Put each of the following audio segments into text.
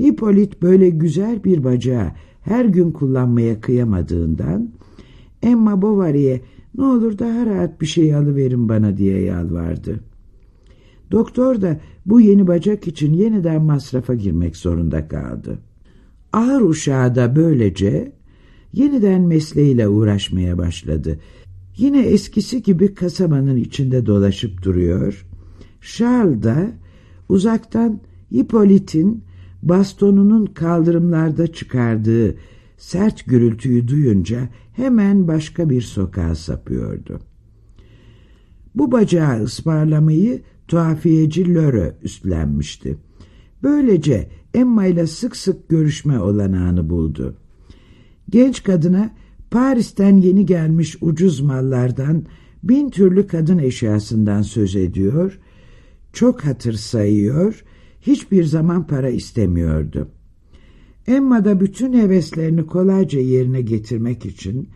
Hipolit böyle güzel bir bacağı her gün kullanmaya kıyamadığından Emma Bovary'e ne olur daha rahat bir şey alıverin bana diye yalvardı. Doktor da bu yeni bacak için yeniden masrafa girmek zorunda kaldı. Ağır uşağı da böylece yeniden mesleğiyle uğraşmaya başladı. Yine eskisi gibi kasabanın içinde dolaşıp duruyor. Charles da uzaktan Hippolyt'in bastonunun kaldırımlarda çıkardığı sert gürültüyü duyunca hemen başka bir sokağa sapıyordu. Bu bacağı ısmarlamayı tuhafiyeci Lörö üstlenmişti. Böylece Emma ile sık sık görüşme olanağını buldu. Genç kadına Paris'ten yeni gelmiş ucuz mallardan bin türlü kadın eşyasından söz ediyor, çok hatır sayıyor, hiçbir zaman para istemiyordu. Emma da bütün heveslerini kolayca yerine getirmek için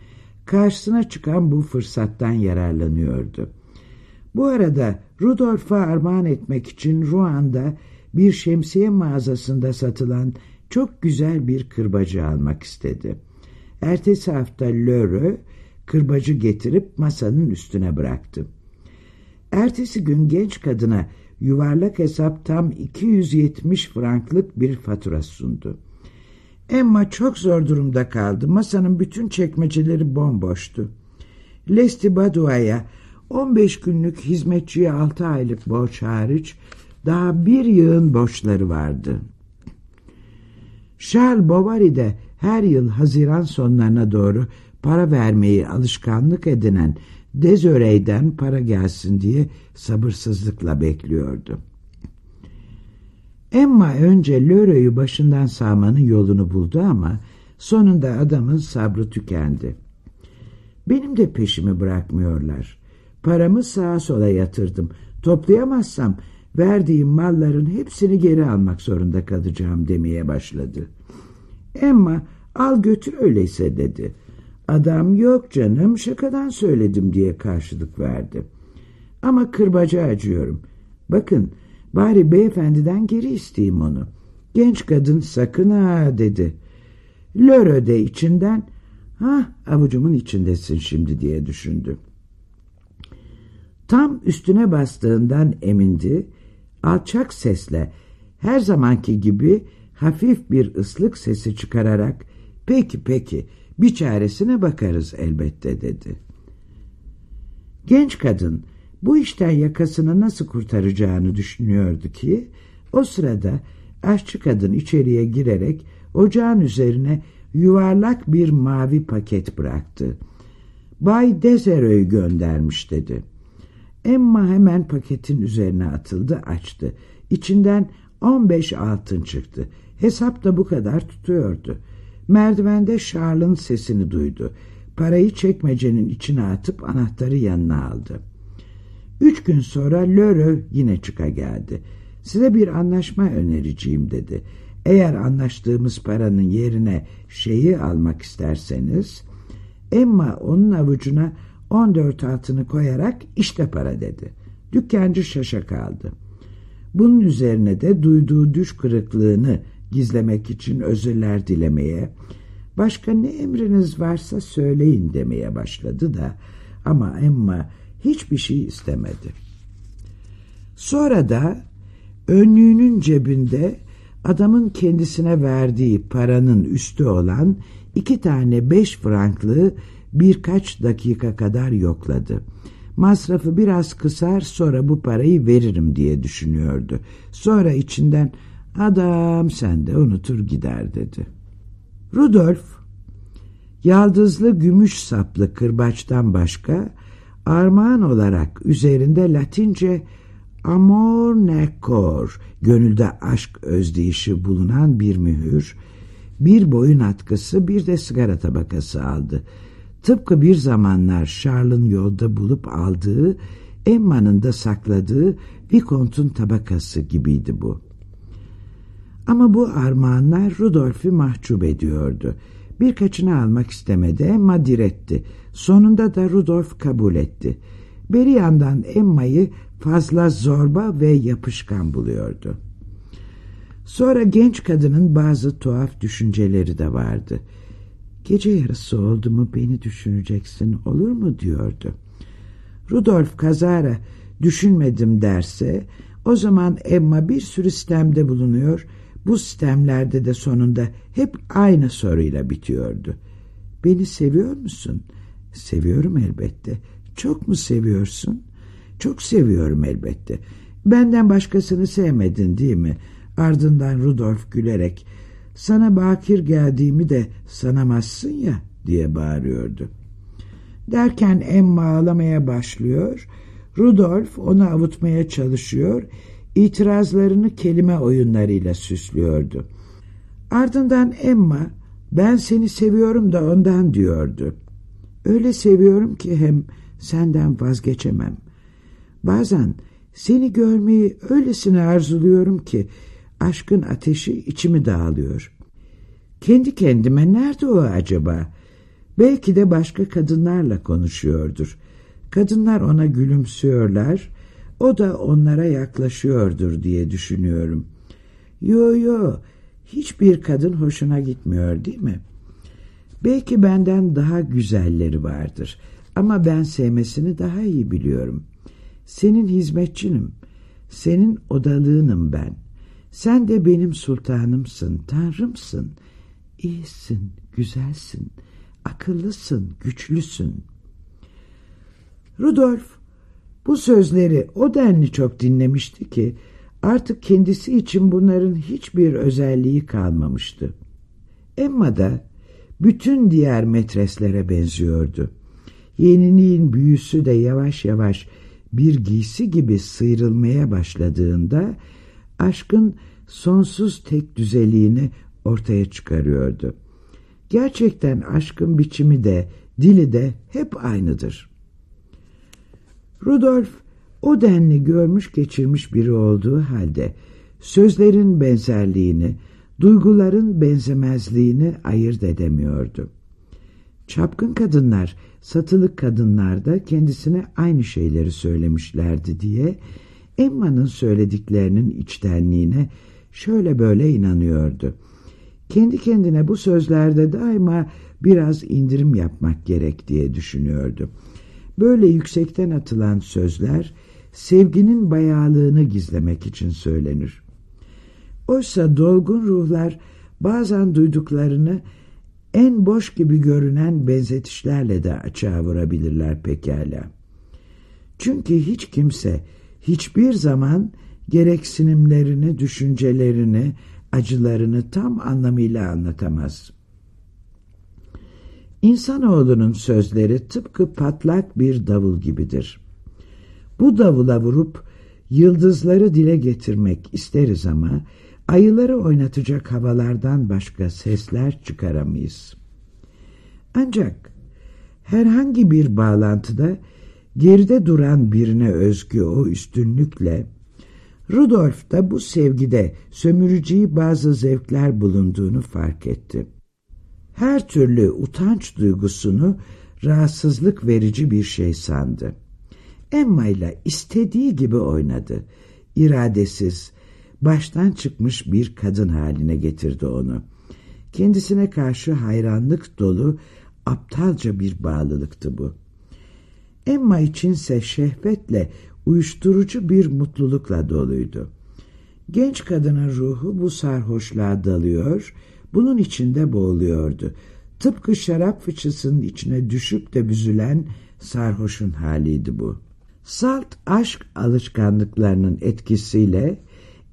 karşısına çıkan bu fırsattan yararlanıyordu. Bu arada Rudolf'a armağan etmek için Ruan'da bir şemsiye mağazasında satılan çok güzel bir kırbacı almak istedi. Ertesi hafta Lörö kırbacı getirip masanın üstüne bıraktı. Ertesi gün genç kadına yuvarlak hesap tam 270 franklık bir fatura sundu. Emma çok zor durumda kaldı. Masanın bütün çekmeceleri bomboştu. Lesti Badua'ya 15 günlük hizmetçiye 6 aylık borç hariç daha bir yığın borçları vardı. Charles Bovary de her yıl Haziran sonlarına doğru para vermeyi alışkanlık edinen Dezörey'den para gelsin diye sabırsızlıkla bekliyordu. Emma önce Lörö'yü başından sağmanın yolunu buldu ama sonunda adamın sabrı tükendi. Benim de peşimi bırakmıyorlar. Paramı sağa sola yatırdım. Toplayamazsam verdiğim malların hepsini geri almak zorunda kalacağım demeye başladı. Emma al götür öyleyse dedi. Adam yok canım şakadan söyledim diye karşılık verdi. Ama kırbaca acıyorum. Bakın bari beyefendiden geri isteyeyim onu. Genç kadın sakın ha dedi. Lörö de içinden ha avucumun içindesin şimdi diye düşündü. Tam üstüne bastığından emindi. Alçak sesle her zamanki gibi hafif bir ıslık sesi çıkararak peki peki bir çaresine bakarız elbette dedi. Genç kadın bu işten yakasını nasıl kurtaracağını düşünüyordu ki o sırada aşçı kadın içeriye girerek ocağın üzerine yuvarlak bir mavi paket bıraktı. Bay Dezero'yu göndermiş dedi. Emma hemen paketin üzerine atıldı açtı. İçinden on beş altın çıktı. Hesap da bu kadar tutuyordu. Merdivende Charles'ın sesini duydu. Parayı çekmecenin içine atıp anahtarı yanına aldı. Üç gün sonra Lörö yine çıka geldi. Size bir anlaşma önereceğim dedi. Eğer anlaştığımız paranın yerine şeyi almak isterseniz... Emma onun avucuna 14 altını koyarak işte para dedi. Dükkancı şaşa kaldı. Bunun üzerine de duyduğu düş kırıklığını gizlemek için özürler dilemeye, başka ne emriniz varsa söyleyin demeye başladı da ama Emma hiçbir şey istemedi. Sonra da önlüğünün cebinde adamın kendisine verdiği paranın üstü olan iki tane beş franklığı birkaç dakika kadar yokladı. Masrafı biraz kısar sonra bu parayı veririm diye düşünüyordu. Sonra içinden adam sen de unutur gider dedi. Rudolf yaldızlı gümüş saplı kırbaçtan başka armağan olarak üzerinde latince amor necor gönülde aşk özdeyişi bulunan bir mühür, bir boyun atkısı bir de sigara tabakası aldı. Tıpkı bir zamanlar Charles'ın yolda bulup aldığı, Emma'nın da sakladığı Vicomte'un tabakası gibiydi bu. Ama bu armağanlar Rudolf'ü mahcup ediyordu. Birkaçını almak istemedi, Emma diretti. Sonunda da Rudolf kabul etti. Beri yandan Emma'yı fazla zorba ve yapışkan buluyordu. Sonra genç kadının bazı tuhaf düşünceleri de vardı. Gece yarısı oldu mu beni düşüneceksin olur mu diyordu. Rudolf kazara düşünmedim derse o zaman Emma bir sürü sistemde bulunuyor. Bu sistemlerde de sonunda hep aynı soruyla bitiyordu. Beni seviyor musun? Seviyorum elbette. Çok mu seviyorsun? Çok seviyorum elbette. Benden başkasını sevmedin değil mi? Ardından Rudolf gülerek sana bakir geldiğimi de sanamazsın ya diye bağırıyordu. Derken Emma ağlamaya başlıyor. Rudolf onu avutmaya çalışıyor. İtirazlarını kelime oyunlarıyla süslüyordu. Ardından Emma ben seni seviyorum da ondan diyordu. Öyle seviyorum ki hem senden vazgeçemem. Bazen seni görmeyi öylesine arzuluyorum ki aşkın ateşi içimi dağılıyor. Kendi kendime nerede o acaba? Belki de başka kadınlarla konuşuyordur. Kadınlar ona gülümsüyorlar, o da onlara yaklaşıyordur diye düşünüyorum. Yo yo, hiçbir kadın hoşuna gitmiyor değil mi? Belki benden daha güzelleri vardır ama ben sevmesini daha iyi biliyorum. Senin hizmetçinim, senin odalığınım ben. Sen de benim sultanımsın, tanrımsın. İyisin, güzelsin, akıllısın, güçlüsün. Rudolf bu sözleri o denli çok dinlemişti ki artık kendisi için bunların hiçbir özelliği kalmamıştı. Emma da bütün diğer metreslere benziyordu. Yeniliğin büyüsü de yavaş yavaş bir giysi gibi sıyrılmaya başladığında aşkın sonsuz tek düzeliğini ortaya çıkarıyordu. Gerçekten aşkın biçimi de dili de hep aynıdır. Rudolf o denli görmüş geçirmiş biri olduğu halde sözlerin benzerliğini, duyguların benzemezliğini ayırt edemiyordu. Çapkın kadınlar, satılık kadınlar da kendisine aynı şeyleri söylemişlerdi diye Emma'nın söylediklerinin içtenliğine şöyle böyle inanıyordu. Kendi kendine bu sözlerde daima biraz indirim yapmak gerek diye düşünüyordu. Böyle yüksekten atılan sözler sevginin bayağılığını gizlemek için söylenir. Oysa dolgun ruhlar bazen duyduklarını en boş gibi görünen benzetişlerle de açığa vurabilirler pekala. Çünkü hiç kimse hiçbir zaman gereksinimlerini, düşüncelerini, acılarını tam anlamıyla anlatamaz. İnsanoğlunun sözleri tıpkı patlak bir davul gibidir. Bu davula vurup yıldızları dile getirmek isteriz ama ayıları oynatacak havalardan başka sesler çıkaramayız. Ancak herhangi bir bağlantıda geride duran birine özgü o üstünlükle Rudolf da bu sevgide sömürücüyü bazı zevkler bulunduğunu fark etti. Her türlü utanç duygusunu rahatsızlık verici bir şey sandı. Emma ile istediği gibi oynadı. İradesiz, baştan çıkmış bir kadın haline getirdi onu. Kendisine karşı hayranlık dolu, aptalca bir bağlılıktı bu. Emma içinse şehvetle uyuşturucu bir mutlulukla doluydu. Genç kadının ruhu bu sarhoşluğa dalıyor, bunun içinde boğuluyordu. Tıpkı şarap fıçısının içine düşüp de büzülen sarhoşun haliydi bu. Salt aşk alışkanlıklarının etkisiyle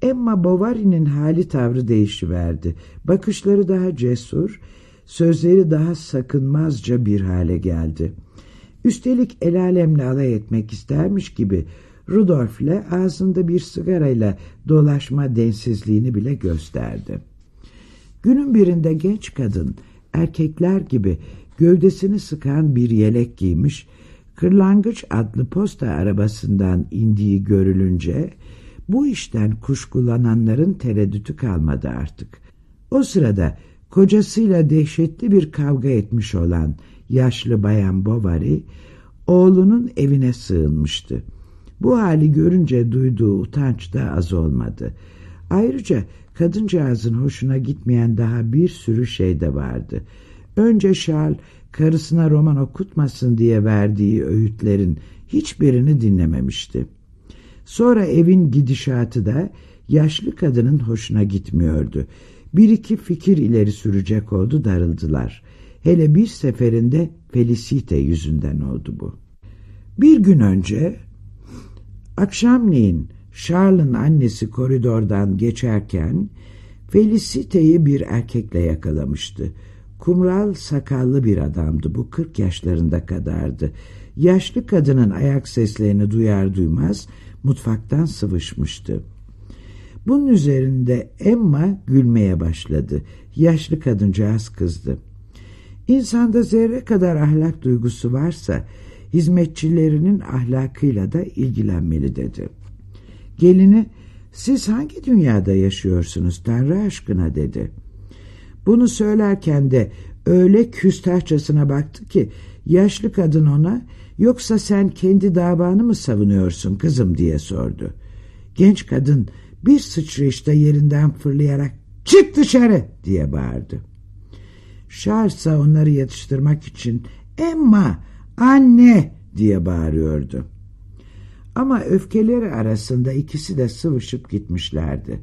Emma Bovary'nin hali tavrı değişiverdi. Bakışları daha cesur, sözleri daha sakınmazca bir hale geldi. Üstelik el alemle alay etmek istermiş gibi Rudolf'le ağzında bir sigarayla dolaşma densizliğini bile gösterdi. Günün birinde genç kadın erkekler gibi gövdesini sıkan bir yelek giymiş, Kırlangıç adlı posta arabasından indiği görülünce bu işten kuşkulananların tereddütü kalmadı artık. O sırada kocasıyla dehşetli bir kavga etmiş olan yaşlı bayan Bovary oğlunun evine sığınmıştı. Bu hali görünce duyduğu utanç da az olmadı. Ayrıca kadıncağızın hoşuna gitmeyen daha bir sürü şey de vardı. Önce Charles karısına roman okutmasın diye verdiği öğütlerin hiçbirini dinlememişti. Sonra evin gidişatı da yaşlı kadının hoşuna gitmiyordu. Bir iki fikir ileri sürecek oldu darıldılar. Hele bir seferinde Felicite yüzünden oldu bu. Bir gün önce akşamleyin Charles'ın annesi koridordan geçerken Felicite'yi bir erkekle yakalamıştı. Kumral sakallı bir adamdı bu kırk yaşlarında kadardı. Yaşlı kadının ayak seslerini duyar duymaz mutfaktan sıvışmıştı. Bunun üzerinde Emma gülmeye başladı. Yaşlı kadıncağız kızdı. İnsanda zerre kadar ahlak duygusu varsa hizmetçilerinin ahlakıyla da ilgilenmeli dedi. Gelini siz hangi dünyada yaşıyorsunuz Tanrı aşkına dedi. Bunu söylerken de öyle küstahçasına baktı ki yaşlı kadın ona yoksa sen kendi davanı mı savunuyorsun kızım diye sordu. Genç kadın bir sıçrayışta yerinden fırlayarak çık dışarı diye bağırdı. Charles onları yatıştırmak için Emma anne diye bağırıyordu. Ama öfkeleri arasında ikisi de sıvışıp gitmişlerdi.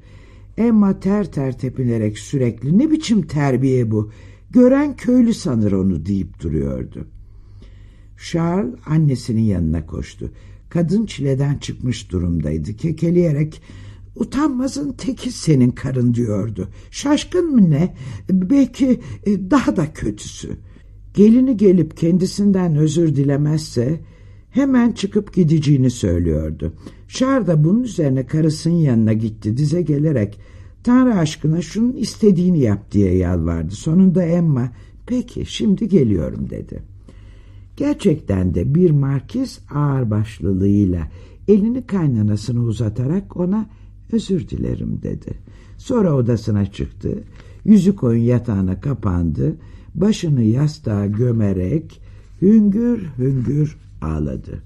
Emma ter ter tepinerek sürekli ne biçim terbiye bu gören köylü sanır onu deyip duruyordu. Charles annesinin yanına koştu. Kadın çileden çıkmış durumdaydı. Kekeleyerek utanmazın teki senin karın diyordu. Şaşkın mı ne? Belki e, daha da kötüsü. Gelini gelip kendisinden özür dilemezse hemen çıkıp gideceğini söylüyordu. Şar da bunun üzerine karısının yanına gitti dize gelerek Tanrı aşkına şunun istediğini yap diye yalvardı. Sonunda Emma peki şimdi geliyorum dedi. Gerçekten de bir markiz ağırbaşlılığıyla elini kaynanasını uzatarak ona özür dilerim dedi. Sonra odasına çıktı. Yüzü koyun yatağına kapandı. Başını yastığa gömerek hüngür hüngür ağladı.